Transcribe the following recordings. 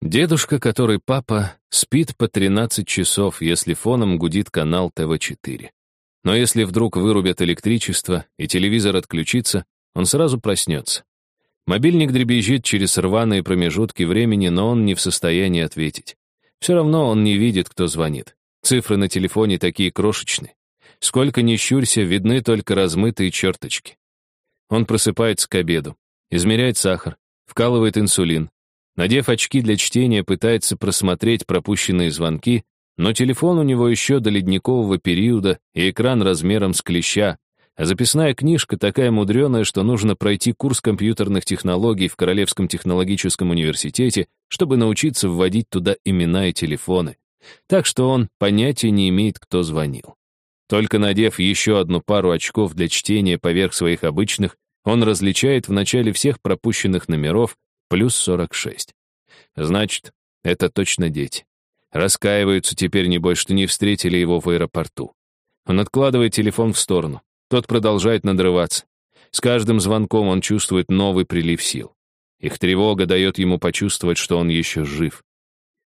Дедушка, который папа, спит по 13 часов, если фоном гудит канал ТВ-4. Но если вдруг вырубят электричество и телевизор отключится, он сразу проснется. Мобильник дребезжит через рваные промежутки времени, но он не в состоянии ответить. Все равно он не видит, кто звонит. Цифры на телефоне такие крошечные. Сколько ни щурься, видны только размытые черточки. Он просыпается к обеду, измеряет сахар, вкалывает инсулин, Надев очки для чтения, пытается просмотреть пропущенные звонки, но телефон у него еще до ледникового периода и экран размером с клеща, а записная книжка такая мудреная, что нужно пройти курс компьютерных технологий в Королевском технологическом университете, чтобы научиться вводить туда имена и телефоны. Так что он понятия не имеет, кто звонил. Только надев еще одну пару очков для чтения поверх своих обычных, он различает в начале всех пропущенных номеров плюс 46. Значит, это точно дети. Раскаиваются теперь, небось, что не встретили его в аэропорту. Он откладывает телефон в сторону. Тот продолжает надрываться. С каждым звонком он чувствует новый прилив сил. Их тревога дает ему почувствовать, что он еще жив.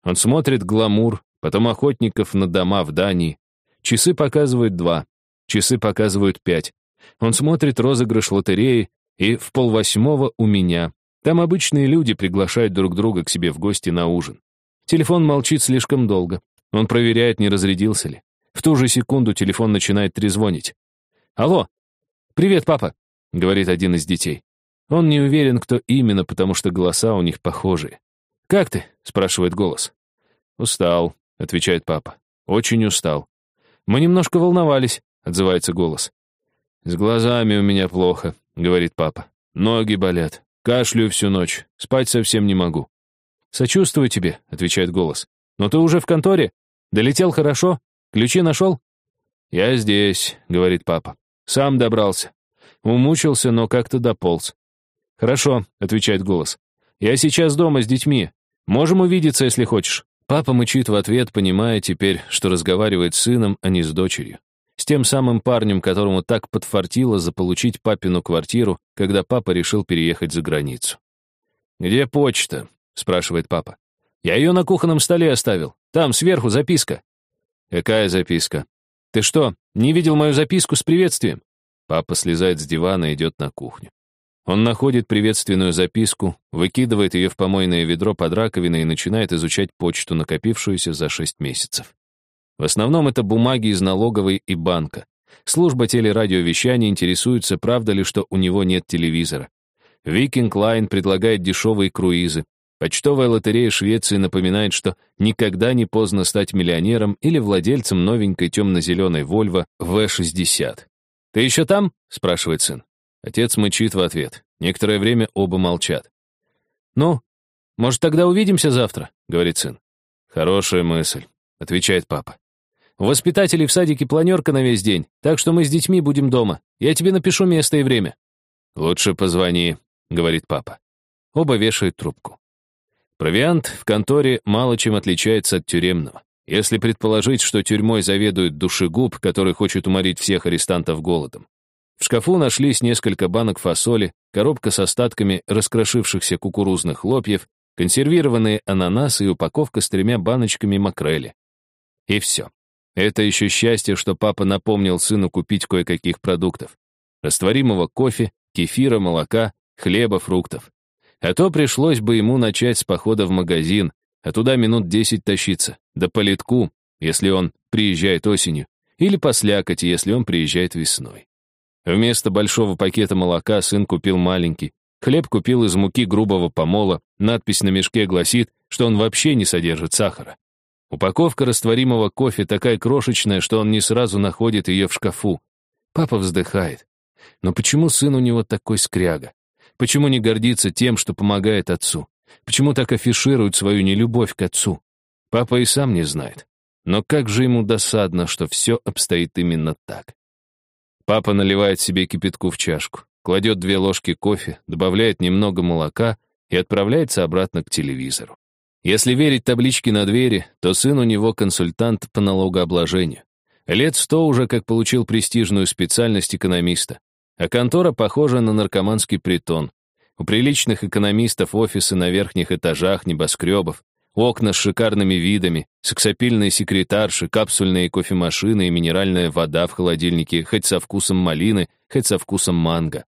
Он смотрит гламур, потом охотников на дома в Дании. Часы показывают два, часы показывают пять. Он смотрит розыгрыш лотереи, и в полвосьмого у меня, там обычные люди приглашают друг друга к себе в гости на ужин. Телефон молчит слишком долго. Он проверяет, не разрядился ли. В ту же секунду телефон начинает трезвонить. «Алло! Привет, папа!» — говорит один из детей. Он не уверен, кто именно, потому что голоса у них похожие. «Как ты?» — спрашивает голос. «Устал», — отвечает папа. «Очень устал». «Мы немножко волновались», — отзывается голос. «С глазами у меня плохо», — говорит папа. «Ноги болят. Кашляю всю ночь, спать совсем не могу. «Сочувствую тебе», — отвечает голос. «Но ты уже в конторе? Долетел хорошо? Ключи нашел?» «Я здесь», — говорит папа. «Сам добрался. Умучился, но как-то дополз». «Хорошо», — отвечает голос. «Я сейчас дома с детьми. Можем увидеться, если хочешь». Папа мычит в ответ, понимая теперь, что разговаривает с сыном, а не с дочерью с тем самым парнем, которому так подфартило заполучить папину квартиру, когда папа решил переехать за границу. «Где почта?» — спрашивает папа. «Я ее на кухонном столе оставил. Там сверху записка». «Какая записка?» «Ты что, не видел мою записку с приветствием?» Папа слезает с дивана и идет на кухню. Он находит приветственную записку, выкидывает ее в помойное ведро под раковиной и начинает изучать почту, накопившуюся за шесть месяцев. В основном это бумаги из налоговой и банка. Служба телерадиовещания интересуется, правда ли, что у него нет телевизора. Viking Line предлагает дешевые круизы. Почтовая лотерея Швеции напоминает, что никогда не поздно стать миллионером или владельцем новенькой темно-зеленой Volvo V60. «Ты еще там?» — спрашивает сын. Отец мычит в ответ. Некоторое время оба молчат. «Ну, может, тогда увидимся завтра?» — говорит сын. «Хорошая мысль», — отвечает папа. У воспитателей в садике планерка на весь день, так что мы с детьми будем дома. Я тебе напишу место и время». «Лучше позвони», — говорит папа. Оба вешают трубку. Провиант в конторе мало чем отличается от тюремного. Если предположить, что тюрьмой заведует душегуб, который хочет уморить всех арестантов голодом. В шкафу нашлись несколько банок фасоли, коробка с остатками раскрошившихся кукурузных хлопьев, консервированные ананасы и упаковка с тремя баночками макрели. И все. Это еще счастье, что папа напомнил сыну купить кое-каких продуктов. Растворимого кофе, кефира, молока, хлеба, фруктов. А то пришлось бы ему начать с похода в магазин, а туда минут десять тащиться, да по литку, если он приезжает осенью, или по если он приезжает весной. Вместо большого пакета молока сын купил маленький, хлеб купил из муки грубого помола, надпись на мешке гласит, что он вообще не содержит сахара. Упаковка растворимого кофе такая крошечная, что он не сразу находит ее в шкафу. Папа вздыхает. Но почему сын у него такой скряга? Почему не гордится тем, что помогает отцу? Почему так афиширует свою нелюбовь к отцу? Папа и сам не знает. Но как же ему досадно, что все обстоит именно так. Папа наливает себе кипятку в чашку, кладет две ложки кофе, добавляет немного молока и отправляется обратно к телевизору. Если верить табличке на двери, то сын у него консультант по налогообложению. Лет сто уже как получил престижную специальность экономиста. А контора похожа на наркоманский притон. У приличных экономистов офисы на верхних этажах небоскребов, окна с шикарными видами, сексапильные секретарши, капсульные кофемашины и минеральная вода в холодильнике, хоть со вкусом малины, хоть со вкусом манго.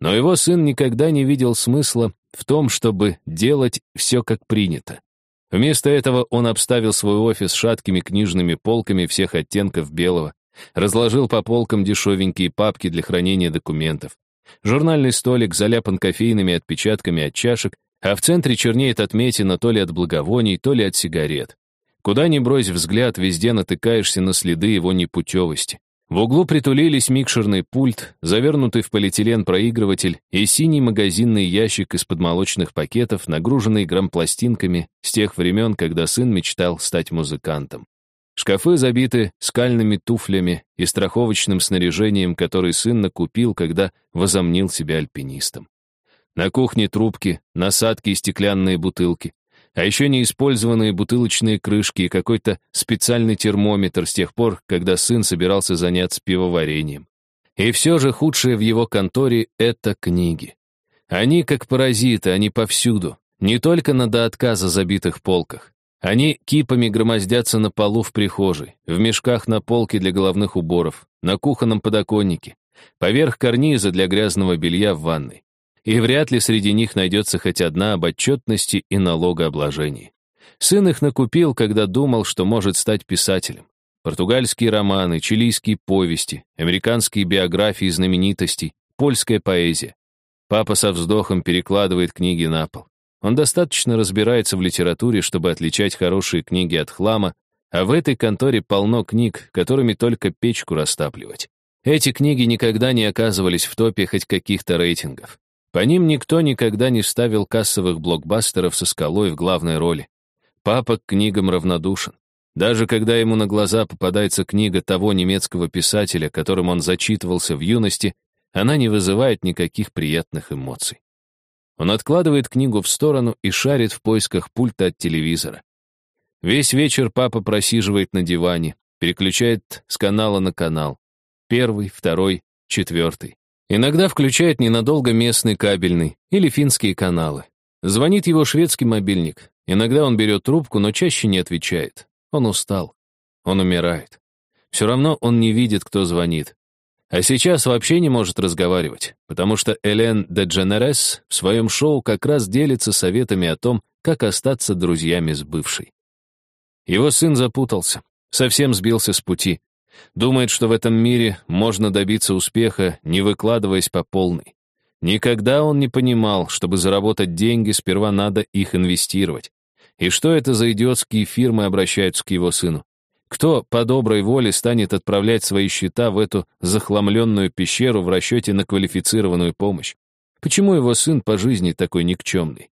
Но его сын никогда не видел смысла в том, чтобы делать все как принято. Вместо этого он обставил свой офис шаткими книжными полками всех оттенков белого, разложил по полкам дешевенькие папки для хранения документов. Журнальный столик заляпан кофейными отпечатками от чашек, а в центре чернеет отметина то ли от благовоний, то ли от сигарет. Куда ни брось взгляд, везде натыкаешься на следы его непутевости. В углу притулились микшерный пульт, завернутый в полиэтилен проигрыватель и синий магазинный ящик из-под молочных пакетов, нагруженный грампластинками с тех времен, когда сын мечтал стать музыкантом. Шкафы забиты скальными туфлями и страховочным снаряжением, который сын накупил, когда возомнил себя альпинистом. На кухне трубки, насадки и стеклянные бутылки. А еще неиспользованные бутылочные крышки и какой-то специальный термометр с тех пор, когда сын собирался заняться пивоварением. И все же худшее в его конторе — это книги. Они как паразиты, они повсюду, не только на до отказа забитых полках. Они кипами громоздятся на полу в прихожей, в мешках на полке для головных уборов, на кухонном подоконнике, поверх карниза для грязного белья в ванной и вряд ли среди них найдется хоть одна об отчетности и налогообложении. Сын их накупил, когда думал, что может стать писателем. Португальские романы, чилийские повести, американские биографии знаменитостей, польская поэзия. Папа со вздохом перекладывает книги на пол. Он достаточно разбирается в литературе, чтобы отличать хорошие книги от хлама, а в этой конторе полно книг, которыми только печку растапливать. Эти книги никогда не оказывались в топе хоть каких-то рейтингов. По ним никто никогда не ставил кассовых блокбастеров со скалой в главной роли. Папа к книгам равнодушен. Даже когда ему на глаза попадается книга того немецкого писателя, которым он зачитывался в юности, она не вызывает никаких приятных эмоций. Он откладывает книгу в сторону и шарит в поисках пульта от телевизора. Весь вечер папа просиживает на диване, переключает с канала на канал. Первый, второй, четвертый. Иногда включает ненадолго местный кабельный или финские каналы. Звонит его шведский мобильник. Иногда он берет трубку, но чаще не отвечает. Он устал. Он умирает. Все равно он не видит, кто звонит. А сейчас вообще не может разговаривать, потому что Элен де Дженерес в своем шоу как раз делится советами о том, как остаться друзьями с бывшей. Его сын запутался, совсем сбился с пути. Думает, что в этом мире можно добиться успеха, не выкладываясь по полной. Никогда он не понимал, чтобы заработать деньги, сперва надо их инвестировать. И что это за идиотские фирмы обращаются к его сыну? Кто по доброй воле станет отправлять свои счета в эту захламленную пещеру в расчете на квалифицированную помощь? Почему его сын по жизни такой никчемный?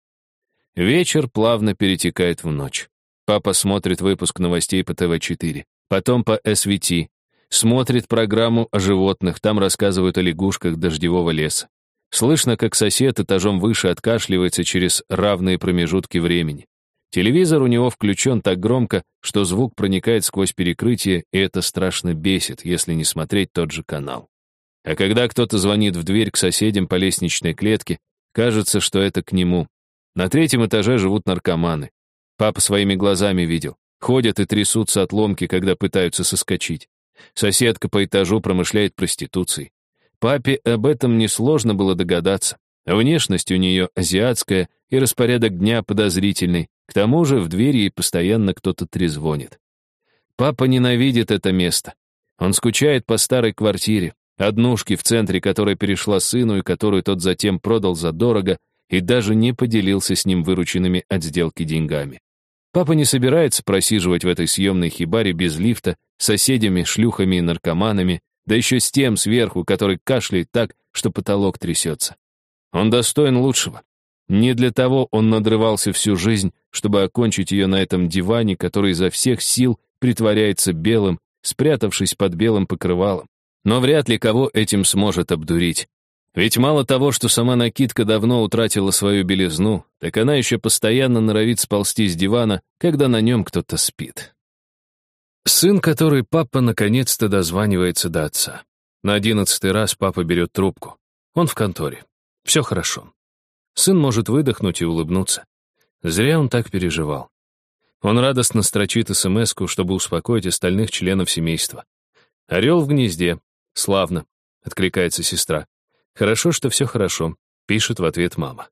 Вечер плавно перетекает в ночь. Папа смотрит выпуск новостей по ТВ-4 потом по СВТ. Смотрит программу о животных, там рассказывают о лягушках дождевого леса. Слышно, как сосед этажом выше откашливается через равные промежутки времени. Телевизор у него включен так громко, что звук проникает сквозь перекрытие, и это страшно бесит, если не смотреть тот же канал. А когда кто-то звонит в дверь к соседям по лестничной клетке, кажется, что это к нему. На третьем этаже живут наркоманы. Папа своими глазами видел. Ходят и трясутся от ломки, когда пытаются соскочить. Соседка по этажу промышляет проституцией. Папе об этом несложно было догадаться. Внешность у нее азиатская и распорядок дня подозрительный. К тому же в двери ей постоянно кто-то трезвонит. Папа ненавидит это место. Он скучает по старой квартире, однушке в центре, которая перешла сыну и которую тот затем продал задорого и даже не поделился с ним вырученными от сделки деньгами. Папа не собирается просиживать в этой съемной хибаре без лифта, соседями, шлюхами и наркоманами, да еще с тем сверху, который кашляет так, что потолок трясется. Он достоин лучшего. Не для того он надрывался всю жизнь, чтобы окончить ее на этом диване, который изо всех сил притворяется белым, спрятавшись под белым покрывалом. Но вряд ли кого этим сможет обдурить. Ведь мало того, что сама накидка давно утратила свою белизну, так она еще постоянно норовит сползти с дивана, когда на нем кто-то спит. Сын, который папа наконец-то дозванивается до отца. На одиннадцатый раз папа берет трубку. Он в конторе. Все хорошо. Сын может выдохнуть и улыбнуться. Зря он так переживал. Он радостно строчит смс чтобы успокоить остальных членов семейства. «Орел в гнезде. Славно», — откликается сестра. «Хорошо, что все хорошо», — пишет в ответ мама.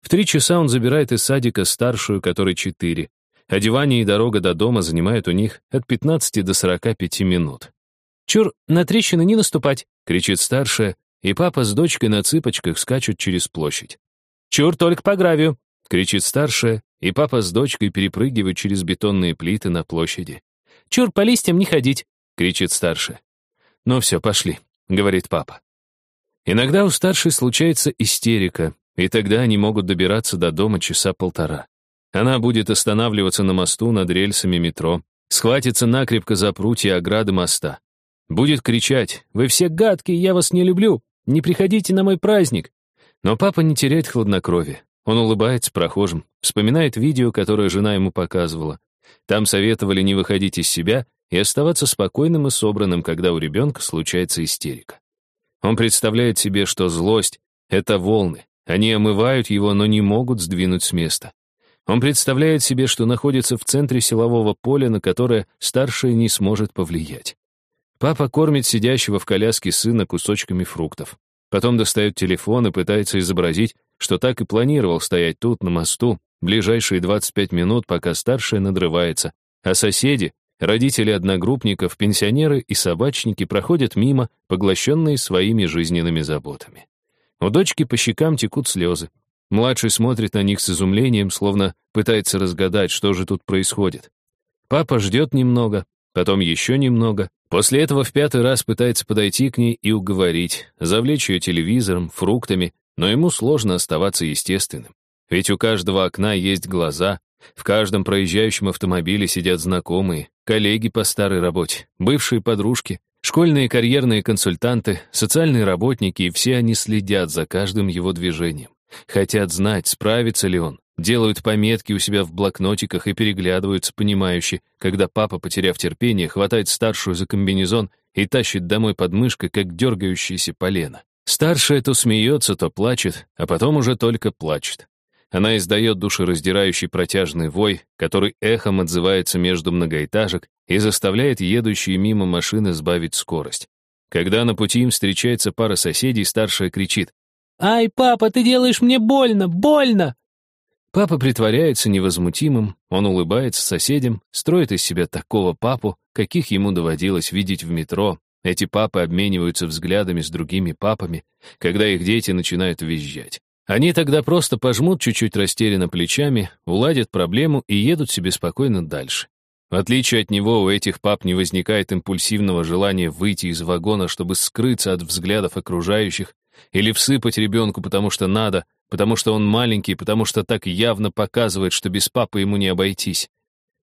В три часа он забирает из садика старшую, которой четыре. Одевание и дорога до дома занимают у них от 15 до 45 минут. «Чур, на трещины не наступать!» — кричит старшая, и папа с дочкой на цыпочках скачут через площадь. «Чур, только по гравию!» — кричит старшая, и папа с дочкой перепрыгивают через бетонные плиты на площади. «Чур, по листьям не ходить!» — кричит старшая. «Ну все, пошли», — говорит папа. Иногда у старшей случается истерика, и тогда они могут добираться до дома часа полтора. Она будет останавливаться на мосту над рельсами метро, схватится накрепко за прутья ограды моста. Будет кричать «Вы все гадкие, я вас не люблю! Не приходите на мой праздник!» Но папа не теряет хладнокровия. Он улыбается прохожим, вспоминает видео, которое жена ему показывала. Там советовали не выходить из себя и оставаться спокойным и собранным, когда у ребенка случается истерика. Он представляет себе, что злость — это волны, они омывают его, но не могут сдвинуть с места. Он представляет себе, что находится в центре силового поля, на которое старший не сможет повлиять. Папа кормит сидящего в коляске сына кусочками фруктов. Потом достает телефон и пытается изобразить, что так и планировал стоять тут, на мосту, ближайшие 25 минут, пока старшая надрывается, а соседи, родители одногруппников, пенсионеры и собачники проходят мимо, поглощенные своими жизненными заботами. У дочки по щекам текут слезы. Младший смотрит на них с изумлением, словно пытается разгадать, что же тут происходит. Папа ждет немного, потом еще немного. После этого в пятый раз пытается подойти к ней и уговорить, завлечь ее телевизором, фруктами, но ему сложно оставаться естественным. Ведь у каждого окна есть глаза, в каждом проезжающем автомобиле сидят знакомые, коллеги по старой работе, бывшие подружки, Школьные карьерные консультанты, социальные работники, и все они следят за каждым его движением. Хотят знать, справится ли он. Делают пометки у себя в блокнотиках и переглядываются, понимающие, когда папа, потеряв терпение, хватает старшую за комбинезон и тащит домой под мышкой, как дергающееся полено. Старшая то смеется, то плачет, а потом уже только плачет. Она издает душераздирающий протяжный вой, который эхом отзывается между многоэтажек и заставляет едущие мимо машины сбавить скорость. Когда на пути им встречается пара соседей, старшая кричит «Ай, папа, ты делаешь мне больно, больно!» Папа притворяется невозмутимым, он улыбается соседям, строит из себя такого папу, каких ему доводилось видеть в метро. Эти папы обмениваются взглядами с другими папами, когда их дети начинают визжать. Они тогда просто пожмут чуть-чуть растерянно плечами, уладят проблему и едут себе спокойно дальше. В отличие от него, у этих пап не возникает импульсивного желания выйти из вагона, чтобы скрыться от взглядов окружающих, или всыпать ребенку, потому что надо, потому что он маленький, потому что так явно показывает, что без папы ему не обойтись.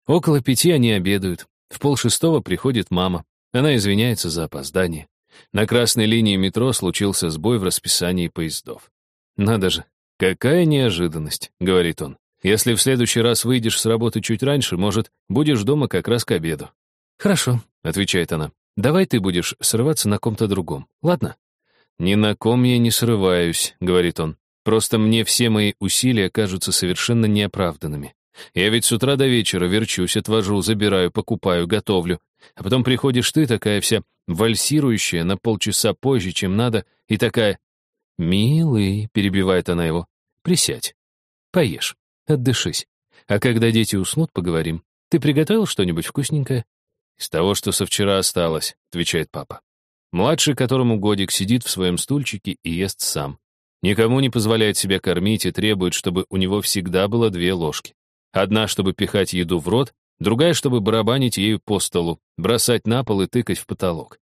Около пяти они обедают. В полшестого приходит мама. Она извиняется за опоздание. На красной линии метро случился сбой в расписании поездов. «Надо же, какая неожиданность», — говорит он. «Если в следующий раз выйдешь с работы чуть раньше, может, будешь дома как раз к обеду». «Хорошо», — отвечает она. «Давай ты будешь срываться на ком-то другом, ладно?» «Ни на ком я не срываюсь», — говорит он. «Просто мне все мои усилия кажутся совершенно неоправданными. Я ведь с утра до вечера верчусь, отвожу, забираю, покупаю, готовлю. А потом приходишь ты, такая вся вальсирующая, на полчаса позже, чем надо, и такая «Милый», — перебивает она его, — «присядь, поешь, отдышись. А когда дети уснут, поговорим. Ты приготовил что-нибудь вкусненькое?» «Из того, что со вчера осталось», — отвечает папа. Младший, которому годик, сидит в своем стульчике и ест сам. Никому не позволяет себя кормить и требует, чтобы у него всегда было две ложки. Одна, чтобы пихать еду в рот, другая, чтобы барабанить ею по столу, бросать на пол и тыкать в потолок.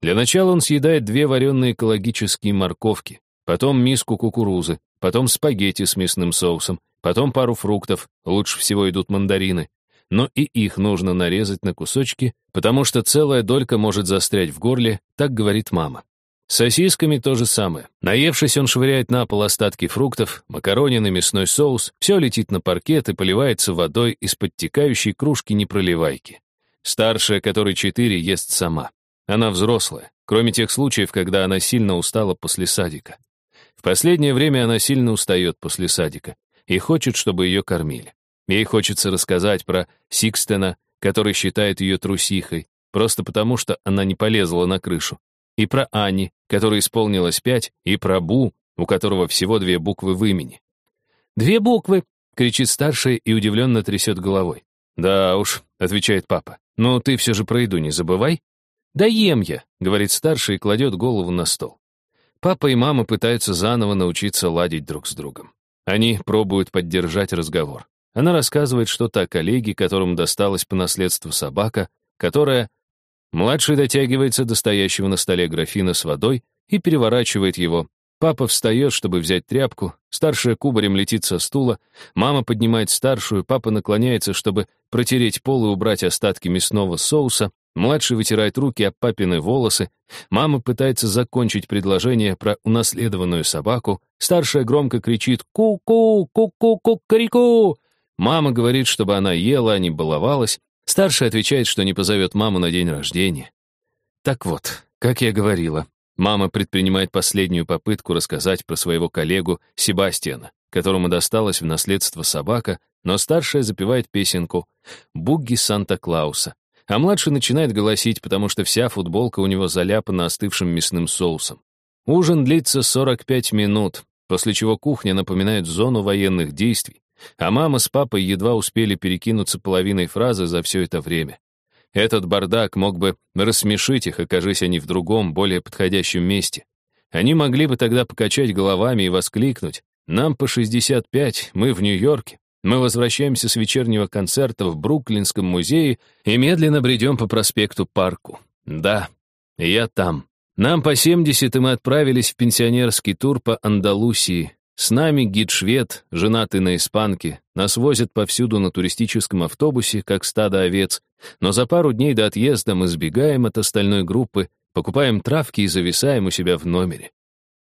Для начала он съедает две вареные экологические морковки, потом миску кукурузы, потом спагетти с мясным соусом, потом пару фруктов, лучше всего идут мандарины. Но и их нужно нарезать на кусочки, потому что целая долька может застрять в горле, так говорит мама. С сосисками то же самое. Наевшись, он швыряет на пол остатки фруктов, макаронины, мясной соус, все летит на паркет и поливается водой из подтекающей кружки непроливайки. Старшая, которой четыре, ест сама. Она взрослая, кроме тех случаев, когда она сильно устала после садика. В последнее время она сильно устает после садика и хочет, чтобы ее кормили. Ей хочется рассказать про Сикстена, который считает ее трусихой, просто потому что она не полезла на крышу. И про Ани, которой исполнилось пять, и про Бу, у которого всего две буквы в имени. «Две буквы!» — кричит старшая и удивленно трясет головой. «Да уж», — отвечает папа, — «но ты все же про еду не забывай». «Да ем я», — говорит старший и кладет голову на стол. Папа и мама пытаются заново научиться ладить друг с другом. Они пробуют поддержать разговор. Она рассказывает что-то о коллеге, которому досталась по наследству собака, которая... Младший дотягивается до стоящего на столе графина с водой и переворачивает его. Папа встает, чтобы взять тряпку, старшая кубарем летит со стула, мама поднимает старшую, папа наклоняется, чтобы протереть пол и убрать остатки мясного соуса, младший вытирает руки об папины волосы, мама пытается закончить предложение про унаследованную собаку, старшая громко кричит «Ку-ку! Ку-ку-ку-карику!» Мама говорит, чтобы она ела, а не баловалась. Старшая отвечает, что не позовет маму на день рождения. Так вот, как я говорила, мама предпринимает последнюю попытку рассказать про своего коллегу Себастьяна, которому досталась в наследство собака, но старшая запевает песенку «Бугги Санта-Клауса», а младший начинает голосить, потому что вся футболка у него заляпана остывшим мясным соусом. Ужин длится 45 минут, после чего кухня напоминает зону военных действий, а мама с папой едва успели перекинуться половиной фразы за все это время. Этот бардак мог бы рассмешить их, окажись они в другом, более подходящем месте. Они могли бы тогда покачать головами и воскликнуть «Нам по 65, мы в Нью-Йорке, мы возвращаемся с вечернего концерта в Бруклинском музее и медленно бредем по проспекту Парку. Да, я там. Нам по 70, и мы отправились в пенсионерский тур по Андалусии, с нами гид-швед, женатый на испанке, нас возят повсюду на туристическом автобусе, как стадо овец, но за пару дней до отъезда мы сбегаем от остальной группы, покупаем травки и зависаем у себя в номере.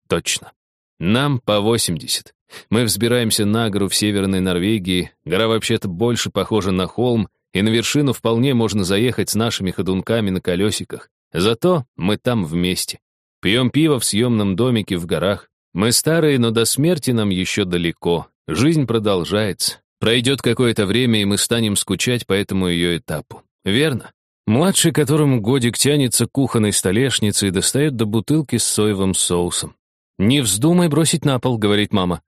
Точно. Нам по 80. Мы взбираемся на гору в северной Норвегии, гора вообще-то больше похожа на холм, и на вершину вполне можно заехать с нашими ходунками на колесиках. Зато мы там вместе. Пьем пиво в съемном домике в горах, мы старые, но до смерти нам еще далеко. Жизнь продолжается. Пройдет какое-то время, и мы станем скучать по этому ее этапу. Верно? Младший, которому годик тянется к кухонной столешнице и достает до бутылки с соевым соусом. «Не вздумай бросить на пол», — говорит мама.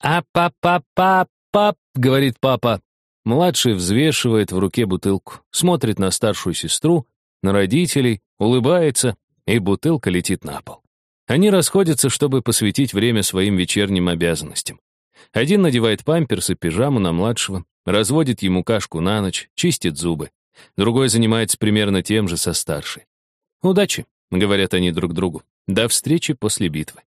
«А папа-папа», — говорит папа. Младший взвешивает в руке бутылку, смотрит на старшую сестру, на родителей, улыбается, и бутылка летит на пол. Они расходятся, чтобы посвятить время своим вечерним обязанностям. Один надевает памперс и пижаму на младшего, разводит ему кашку на ночь, чистит зубы. Другой занимается примерно тем же со старшей. «Удачи», — говорят они друг другу. «До встречи после битвы».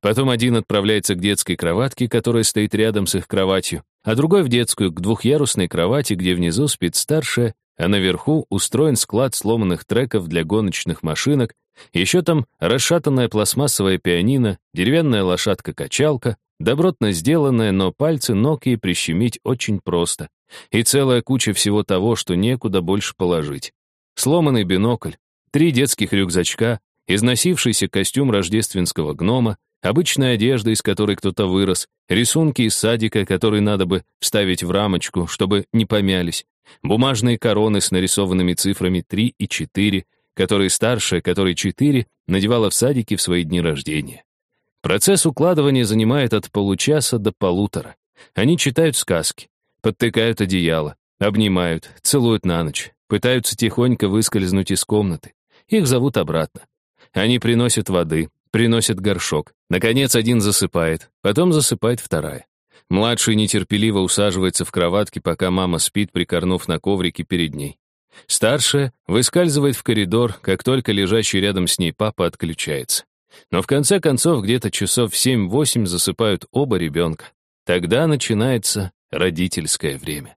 Потом один отправляется к детской кроватке, которая стоит рядом с их кроватью, а другой в детскую, к двухъярусной кровати, где внизу спит старшая, а наверху устроен склад сломанных треков для гоночных машинок, еще там расшатанная пластмассовая пианино, деревянная лошадка-качалка, добротно сделанная, но пальцы ног ей прищемить очень просто, и целая куча всего того, что некуда больше положить. Сломанный бинокль, три детских рюкзачка, износившийся костюм рождественского гнома, обычная одежда, из которой кто-то вырос, рисунки из садика, которые надо бы вставить в рамочку, чтобы не помялись, бумажные короны с нарисованными цифрами 3 и 4, которые старшая, которой 4, надевала в садике в свои дни рождения. Процесс укладывания занимает от получаса до полутора. Они читают сказки, подтыкают одеяло, обнимают, целуют на ночь, пытаются тихонько выскользнуть из комнаты. Их зовут обратно. Они приносят воды, приносят горшок. Наконец один засыпает, потом засыпает вторая. Младший нетерпеливо усаживается в кроватке, пока мама спит, прикорнув на коврике перед ней. Старшая выскальзывает в коридор, как только лежащий рядом с ней папа отключается. Но в конце концов где-то часов в 7-8 засыпают оба ребенка. Тогда начинается родительское время.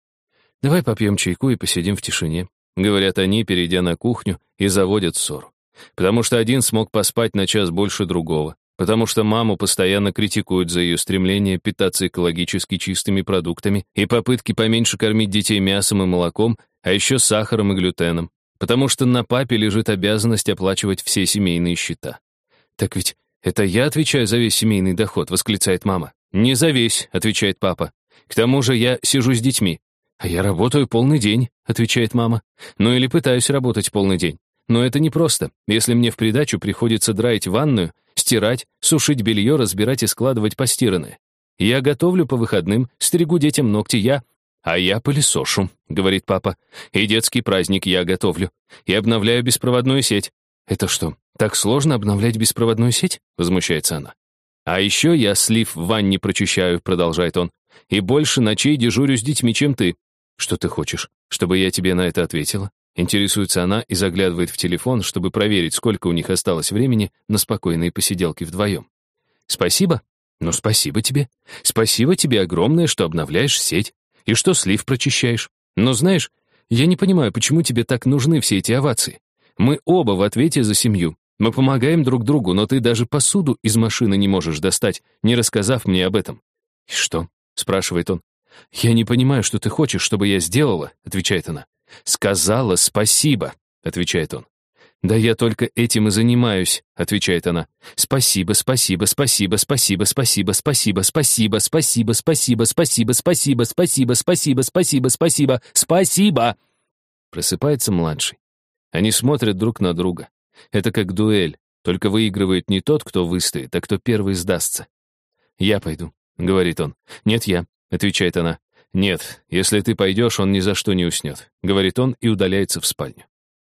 «Давай попьем чайку и посидим в тишине», — говорят они, перейдя на кухню, и заводят ссору. Потому что один смог поспать на час больше другого потому что маму постоянно критикуют за ее стремление питаться экологически чистыми продуктами и попытки поменьше кормить детей мясом и молоком, а еще сахаром и глютеном, потому что на папе лежит обязанность оплачивать все семейные счета. «Так ведь это я отвечаю за весь семейный доход», — восклицает мама. «Не за весь», — отвечает папа. «К тому же я сижу с детьми. «А я работаю полный день», — отвечает мама. «Ну или пытаюсь работать полный день. Но это непросто, если мне в придачу приходится драить ванную, стирать, сушить белье, разбирать и складывать постиранное. Я готовлю по выходным, стригу детям ногти, я... А я пылесошу, говорит папа. И детский праздник я готовлю. И обновляю беспроводную сеть. Это что, так сложно обновлять беспроводную сеть? Возмущается она. А еще я слив в ванне прочищаю, продолжает он. И больше ночей дежурю с детьми, чем ты. Что ты хочешь? Чтобы я тебе на это ответила? Интересуется она и заглядывает в телефон, чтобы проверить, сколько у них осталось времени на спокойные посиделки вдвоем. «Спасибо? Ну, спасибо тебе. Спасибо тебе огромное, что обновляешь сеть. И что слив прочищаешь. Но знаешь, я не понимаю, почему тебе так нужны все эти овации. Мы оба в ответе за семью. Мы помогаем друг другу, но ты даже посуду из машины не можешь достать, не рассказав мне об этом». «И что?» — спрашивает он. «Я не понимаю, что ты хочешь, чтобы я сделала», — отвечает она. «Сказала спасибо», — отвечает он. «Да я только этим и занимаюсь», — отвечает она. «Спасибо, спасибо, спасибо, спасибо, спасибо, спасибо, спасибо, спасибо, спасибо, спасибо, спасибо, спасибо, спасибо, спасибо, спасибо, спасибо». Просыпается младший. Они смотрят друг на друга. Это как дуэль, только выигрывает не тот, кто выстоит, а кто первый сдастся. «Я пойду», — говорит он. «Нет, я», — отвечает она. «Нет, если ты пойдешь, он ни за что не уснет», — говорит он и удаляется в спальню.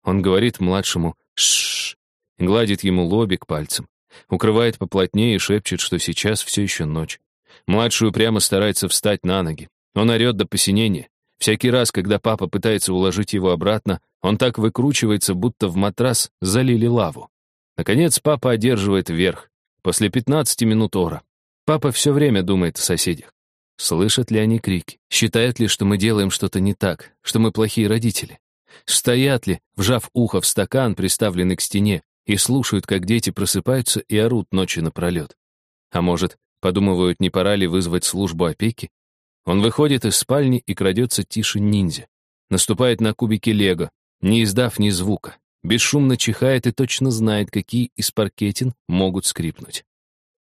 Он говорит младшему «шшш», гладит ему лобик пальцем, укрывает поплотнее и шепчет, что сейчас все еще ночь. Младший упрямо старается встать на ноги. Он орет до посинения. Всякий раз, когда папа пытается уложить его обратно, он так выкручивается, будто в матрас залили лаву. Наконец папа одерживает верх. После 15 минут ора. Папа все время думает о соседях. Слышат ли они крики? Считают ли, что мы делаем что-то не так, что мы плохие родители? Стоят ли, вжав ухо в стакан, приставленный к стене, и слушают, как дети просыпаются и орут ночи напролет? А может, подумывают, не пора ли вызвать службу опеки? Он выходит из спальни и крадется тише ниндзя. Наступает на кубики лего, не издав ни звука. Бесшумно чихает и точно знает, какие из паркетин могут скрипнуть.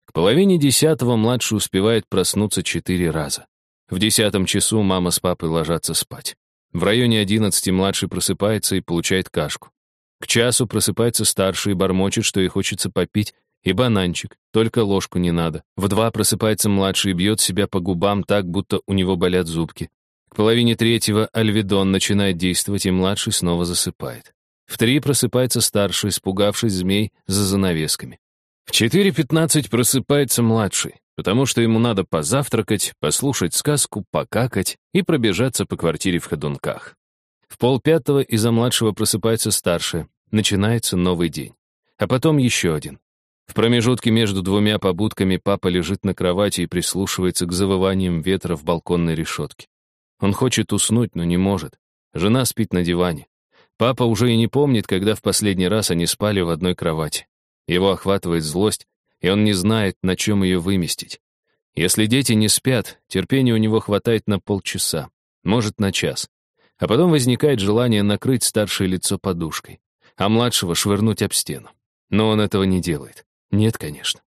К половине десятого младший успевает проснуться четыре раза. В десятом часу мама с папой ложатся спать. В районе одиннадцати младший просыпается и получает кашку. К часу просыпается старший и бормочет, что ей хочется попить, и бананчик, только ложку не надо. В два просыпается младший и бьет себя по губам так, будто у него болят зубки. К половине третьего альведон начинает действовать, и младший снова засыпает. В три просыпается старший, испугавшись змей за занавесками. В 4.15 просыпается младший, потому что ему надо позавтракать, послушать сказку, покакать и пробежаться по квартире в ходунках. В полпятого из-за младшего просыпается старший, начинается новый день. А потом еще один. В промежутке между двумя побудками папа лежит на кровати и прислушивается к завываниям ветра в балконной решетке. Он хочет уснуть, но не может. Жена спит на диване. Папа уже и не помнит, когда в последний раз они спали в одной кровати. Его охватывает злость, и он не знает, на чем ее выместить. Если дети не спят, терпения у него хватает на полчаса, может, на час. А потом возникает желание накрыть старшее лицо подушкой, а младшего швырнуть об стену. Но он этого не делает. Нет, конечно.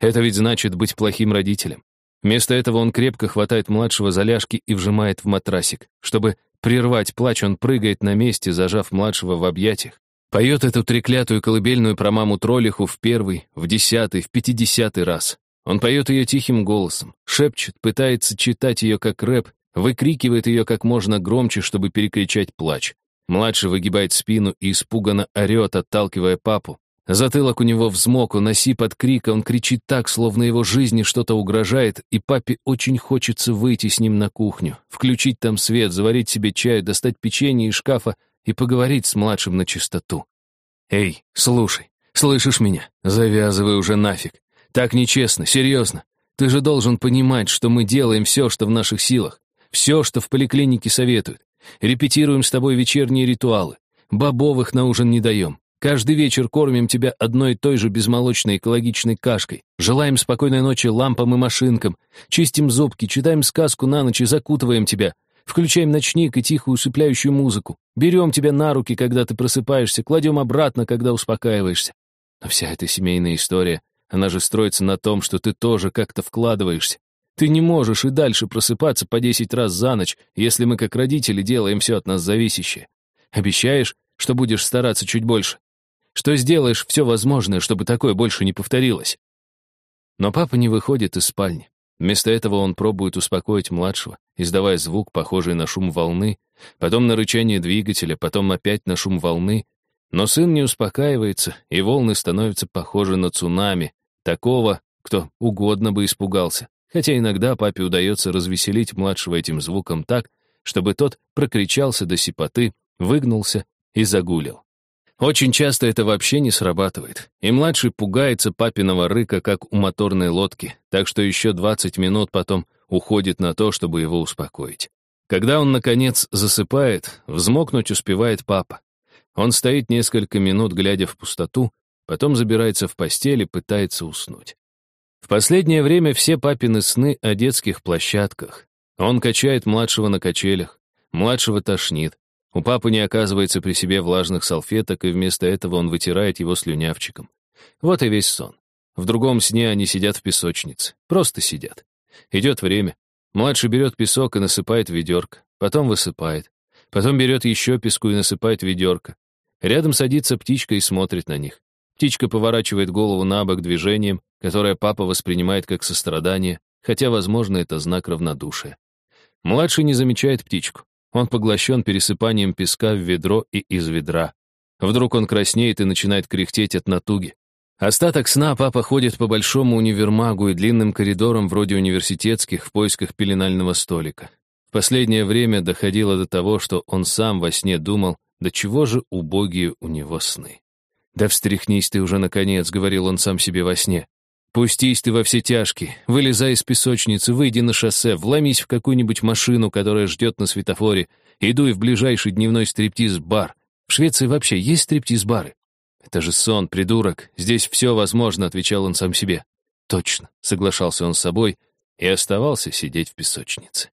Это ведь значит быть плохим родителем. Вместо этого он крепко хватает младшего за ляжки и вжимает в матрасик. Чтобы прервать плач, он прыгает на месте, зажав младшего в объятиях. Поет эту треклятую колыбельную про маму Троллиху в первый, в десятый, в пятидесятый раз. Он поет ее тихим голосом, шепчет, пытается читать ее как рэп, выкрикивает ее как можно громче, чтобы перекричать плач. Младший выгибает спину и испуганно орет, отталкивая папу. Затылок у него взмок, уноси под крик, он кричит так, словно его жизни что-то угрожает, и папе очень хочется выйти с ним на кухню, включить там свет, заварить себе чай, достать печенье из шкафа и поговорить с младшим на чистоту. «Эй, слушай, слышишь меня? Завязывай уже нафиг. Так нечестно, серьезно. Ты же должен понимать, что мы делаем все, что в наших силах. Все, что в поликлинике советуют. Репетируем с тобой вечерние ритуалы. Бобовых на ужин не даем. Каждый вечер кормим тебя одной и той же безмолочной экологичной кашкой. Желаем спокойной ночи лампам и машинкам. Чистим зубки, читаем сказку на ночь и закутываем тебя. Включаем ночник и тихую усыпляющую музыку. Берем тебя на руки, когда ты просыпаешься, кладем обратно, когда успокаиваешься. Но вся эта семейная история, она же строится на том, что ты тоже как-то вкладываешься. Ты не можешь и дальше просыпаться по десять раз за ночь, если мы, как родители, делаем все от нас зависящее. Обещаешь, что будешь стараться чуть больше? Что сделаешь все возможное, чтобы такое больше не повторилось?» Но папа не выходит из спальни. Вместо этого он пробует успокоить младшего, издавая звук, похожий на шум волны, потом на рычание двигателя, потом опять на шум волны. Но сын не успокаивается, и волны становятся похожи на цунами, такого, кто угодно бы испугался. Хотя иногда папе удается развеселить младшего этим звуком так, чтобы тот прокричался до сипоты, выгнулся и загулил. Очень часто это вообще не срабатывает, и младший пугается папиного рыка, как у моторной лодки, так что еще 20 минут потом уходит на то, чтобы его успокоить. Когда он, наконец, засыпает, взмокнуть успевает папа. Он стоит несколько минут, глядя в пустоту, потом забирается в постель и пытается уснуть. В последнее время все папины сны о детских площадках. Он качает младшего на качелях, младшего тошнит, у папы не оказывается при себе влажных салфеток, и вместо этого он вытирает его слюнявчиком. Вот и весь сон. В другом сне они сидят в песочнице. Просто сидят. Идет время. Младший берет песок и насыпает в ведерко. Потом высыпает. Потом берет еще песку и насыпает в ведерко. Рядом садится птичка и смотрит на них. Птичка поворачивает голову на бок движением, которое папа воспринимает как сострадание, хотя, возможно, это знак равнодушия. Младший не замечает птичку. Он поглощен пересыпанием песка в ведро и из ведра. Вдруг он краснеет и начинает кряхтеть от натуги. Остаток сна папа ходит по большому универмагу и длинным коридорам вроде университетских в поисках пеленального столика. В последнее время доходило до того, что он сам во сне думал, до чего же убогие у него сны. «Да встряхнись ты уже, наконец», — говорил он сам себе во сне. Пустись ты во все тяжкие, вылезай из песочницы, выйди на шоссе, вломись в какую-нибудь машину, которая ждет на светофоре, и дуй в ближайший дневной стриптиз-бар. В Швеции вообще есть стриптиз-бары? Это же сон, придурок. Здесь все возможно, отвечал он сам себе. Точно, соглашался он с собой и оставался сидеть в песочнице.